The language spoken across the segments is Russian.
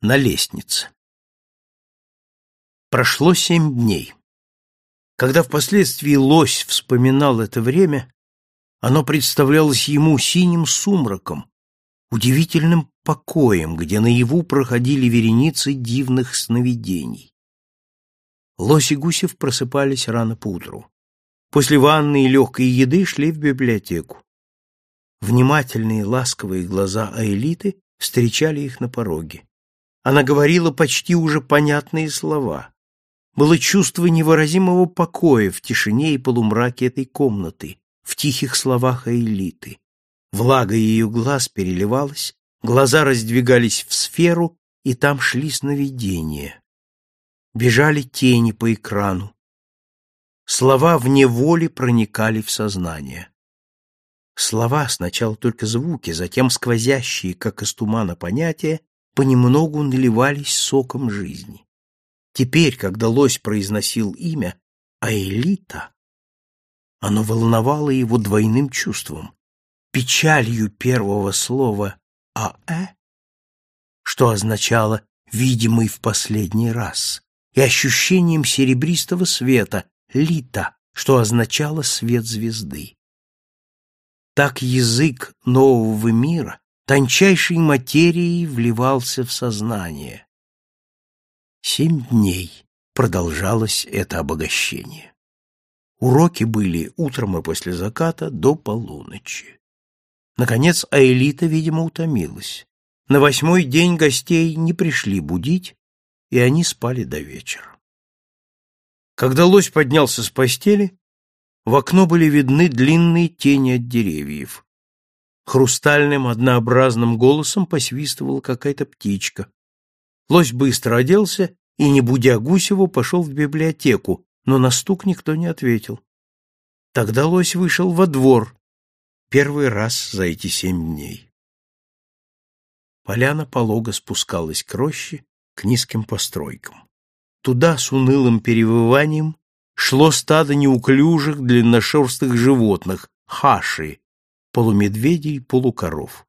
на лестнице. Прошло семь дней. Когда впоследствии лось вспоминал это время, оно представлялось ему синим сумраком, удивительным покоем, где наяву проходили вереницы дивных сновидений. Лось и Гусев просыпались рано поутру. После ванны и легкой еды шли в библиотеку. Внимательные ласковые глаза Аэлиты встречали их на пороге. Она говорила почти уже понятные слова. Было чувство невыразимого покоя в тишине и полумраке этой комнаты, в тихих словах Аэлиты. Влага ее глаз переливалась, глаза раздвигались в сферу, и там шли сновидения. Бежали тени по экрану. Слова вне воли проникали в сознание. Слова, сначала только звуки, затем сквозящие, как из тумана понятия, понемногу наливались соком жизни. Теперь, когда лось произносил имя, а элита, оно волновало его двойным чувством. Печалью первого слова «аэ», что означало «видимый в последний раз», и ощущением серебристого света «лита», что означало «свет звезды». Так язык нового мира тончайшей материей вливался в сознание. Семь дней продолжалось это обогащение. Уроки были утром и после заката до полуночи. Наконец Аэлита, видимо, утомилась. На восьмой день гостей не пришли будить, и они спали до вечера. Когда лось поднялся с постели, в окно были видны длинные тени от деревьев. Хрустальным однообразным голосом посвистывала какая-то птичка. Лось быстро оделся и, не будя Гусеву, пошел в библиотеку, но на стук никто не ответил. Тогда лось вышел во двор, первый раз за эти семь дней. Поляна полого спускалась к роще, к низким постройкам. Туда с унылым перевыванием шло стадо неуклюжих длинношерстых животных, хаши, полумедведей, полукоров.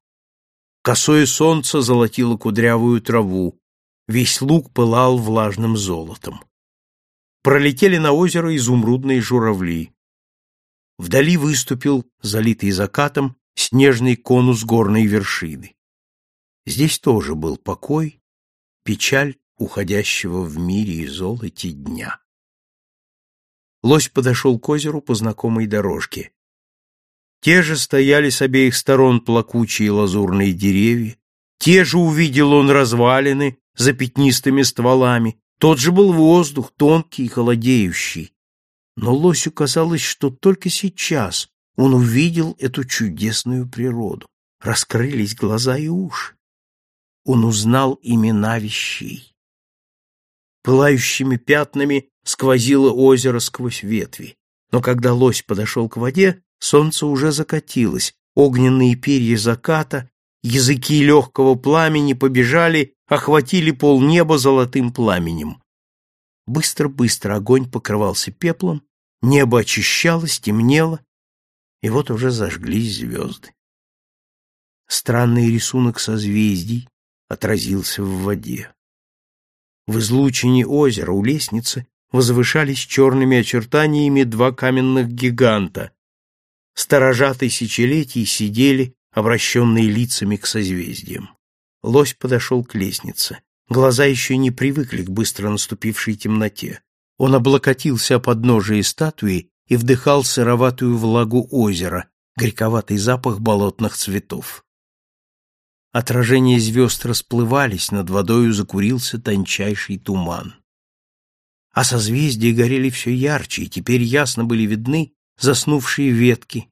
Косое солнце золотило кудрявую траву, весь луг пылал влажным золотом. Пролетели на озеро изумрудные журавли. Вдали выступил, залитый закатом, снежный конус горной вершины. Здесь тоже был покой, печаль уходящего в мире и золоте дня. Лось подошел к озеру по знакомой дорожке. Те же стояли с обеих сторон плакучие лазурные деревья, те же увидел он развалины за пятнистыми стволами, тот же был воздух, тонкий и холодеющий. Но лосю казалось, что только сейчас он увидел эту чудесную природу. Раскрылись глаза и уши. Он узнал имена вещей. Пылающими пятнами сквозило озеро сквозь ветви. Но когда лось подошел к воде, солнце уже закатилось, огненные перья заката, языки легкого пламени побежали, охватили полнеба золотым пламенем. Быстро-быстро огонь покрывался пеплом, небо очищалось, темнело, и вот уже зажглись звезды. Странный рисунок созвездий отразился в воде. В излучине озера у лестницы возвышались черными очертаниями два каменных гиганта. Сторожа тысячелетий сидели, обращенные лицами к созвездиям. Лось подошел к лестнице. Глаза еще не привыкли к быстро наступившей темноте. Он облокотился о подножие статуи и вдыхал сыроватую влагу озера, горьковатый запах болотных цветов. Отражения звезд расплывались, над водою закурился тончайший туман. А созвездия горели все ярче, и теперь ясно были видны заснувшие ветки,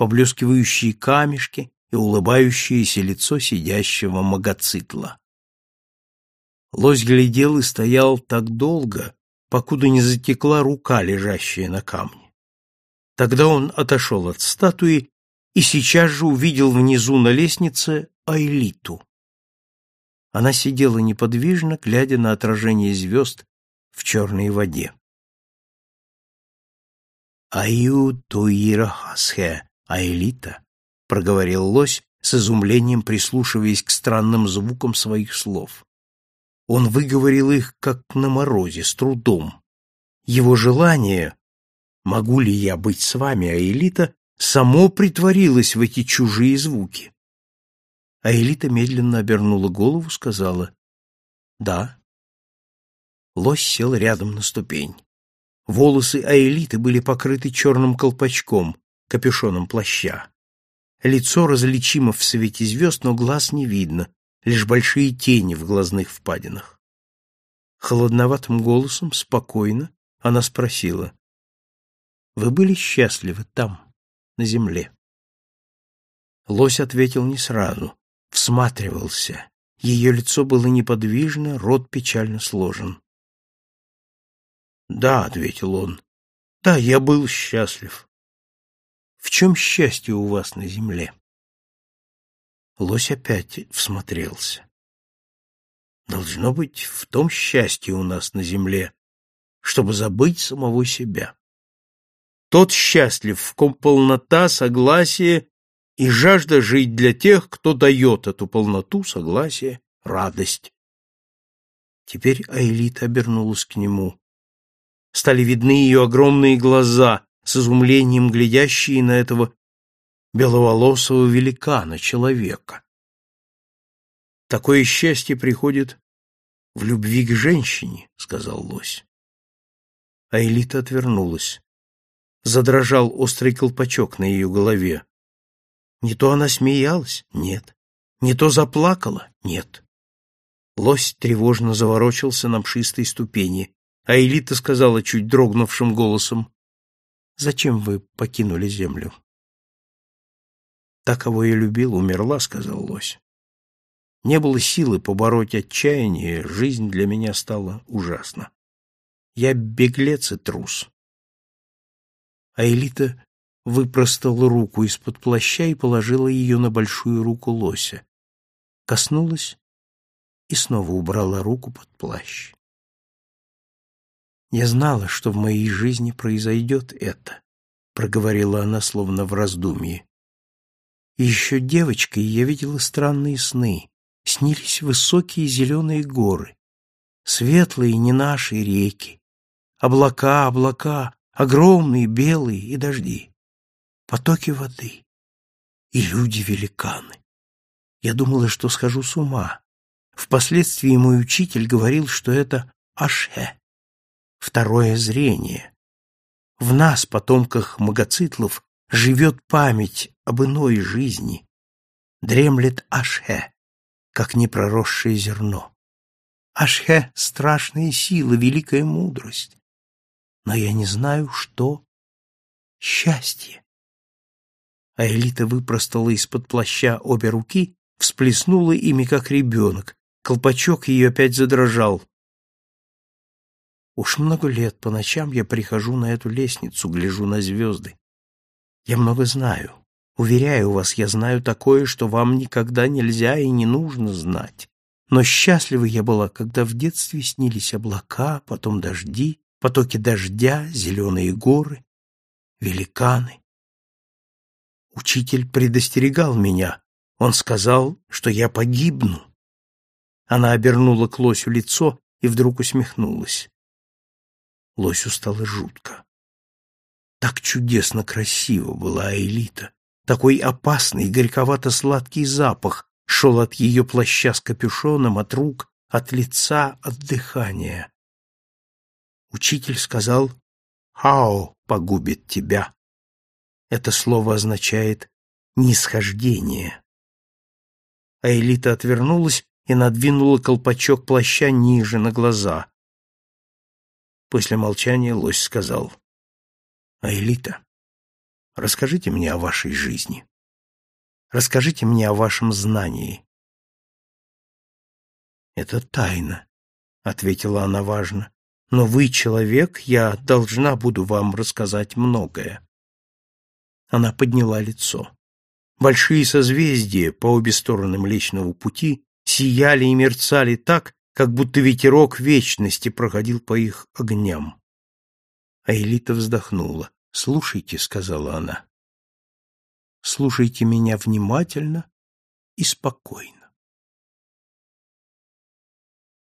поблескивающие камешки и улыбающееся лицо сидящего магоцитла. Лось глядел и стоял так долго, покуда не затекла рука, лежащая на камне. Тогда он отошел от статуи и сейчас же увидел внизу на лестнице Айлиту. Она сидела неподвижно, глядя на отражение звезд в черной воде. «Аю туирахасхе, Айлита», — проговорил лось с изумлением, прислушиваясь к странным звукам своих слов. Он выговорил их, как на морозе, с трудом. Его желание «могу ли я быть с вами, Аэлита?» само притворилось в эти чужие звуки. Аэлита медленно обернула голову, сказала «Да». Лось сел рядом на ступень. Волосы Аэлиты были покрыты черным колпачком, капюшоном плаща. Лицо различимо в свете звезд, но глаз не видно, лишь большие тени в глазных впадинах. Холодноватым голосом, спокойно, она спросила, «Вы были счастливы там, на земле?» Лось ответил не сразу, всматривался. Ее лицо было неподвижно, рот печально сложен. «Да», — ответил он, — «да, я был счастлив». «В чем счастье у вас на земле?» Лось опять всмотрелся. Должно быть, в том счастье у нас на земле, чтобы забыть самого себя. Тот счастлив, в ком полнота, согласие и жажда жить для тех, кто дает эту полноту, согласие, радость. Теперь Аэлита обернулась к нему. Стали видны ее огромные глаза, с изумлением глядящие на этого беловолосого великана, человека. Такое счастье приходит в любви к женщине, сказал лось. А Элита отвернулась. Задрожал острый колпачок на ее голове. Не то она смеялась, нет. Не то заплакала, нет. Лось тревожно заворочился на мшистой ступени, а Элита сказала чуть дрогнувшим голосом, «Зачем вы покинули землю?» Та, кого я любил, умерла, — сказал лось. Не было силы побороть отчаяние, жизнь для меня стала ужасна. Я беглец и трус. А Элита выпростала руку из-под плаща и положила ее на большую руку лося. Коснулась и снова убрала руку под плащ. «Я знала, что в моей жизни произойдет это», — проговорила она, словно в раздумье. Еще девочкой я видела странные сны. Снились высокие зеленые горы, светлые не наши реки, облака, облака, огромные белые и дожди, потоки воды и люди-великаны. Я думала, что схожу с ума. Впоследствии мой учитель говорил, что это Аше, второе зрение. В нас, потомках магоцитлов, живет память об иной жизни, дремлет Ашхе, как непроросшее зерно. Ашхе — страшная сила, великая мудрость. Но я не знаю, что счастье. А Элита выпростала из-под плаща обе руки, всплеснула ими, как ребенок. Колпачок ее опять задрожал. Уж много лет по ночам я прихожу на эту лестницу, гляжу на звезды. Я много знаю. Уверяю вас, я знаю такое, что вам никогда нельзя и не нужно знать. Но счастлива я была, когда в детстве снились облака, потом дожди, потоки дождя, зеленые горы, великаны. Учитель предостерегал меня. Он сказал, что я погибну. Она обернула к лосю лицо и вдруг усмехнулась. Лосю стало жутко. Так чудесно красиво была Элита, такой опасный, горьковато-сладкий запах шел от ее плаща с капюшоном, от рук, от лица, от дыхания. Учитель сказал «Хао погубит тебя». Это слово означает «нисхождение». А Элита отвернулась и надвинула колпачок плаща ниже, на глаза. После молчания лось сказал Аэлита, расскажите мне о вашей жизни. Расскажите мне о вашем знании. Это тайна, ответила она важно. Но вы человек, я должна буду вам рассказать многое. Она подняла лицо. Большие созвездия по обе стороны Млечного пути сияли и мерцали так, как будто ветерок вечности проходил по их огням. А вздохнула. «Слушайте», — сказала она. «Слушайте меня внимательно и спокойно.